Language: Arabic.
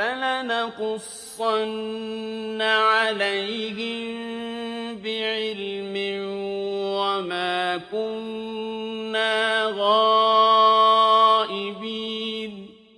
فَلَنَقُصَّنَّ عَلَيْهِم بِعِلْمٍ ۖ وَمَا كُنَّا غَائِبِينَ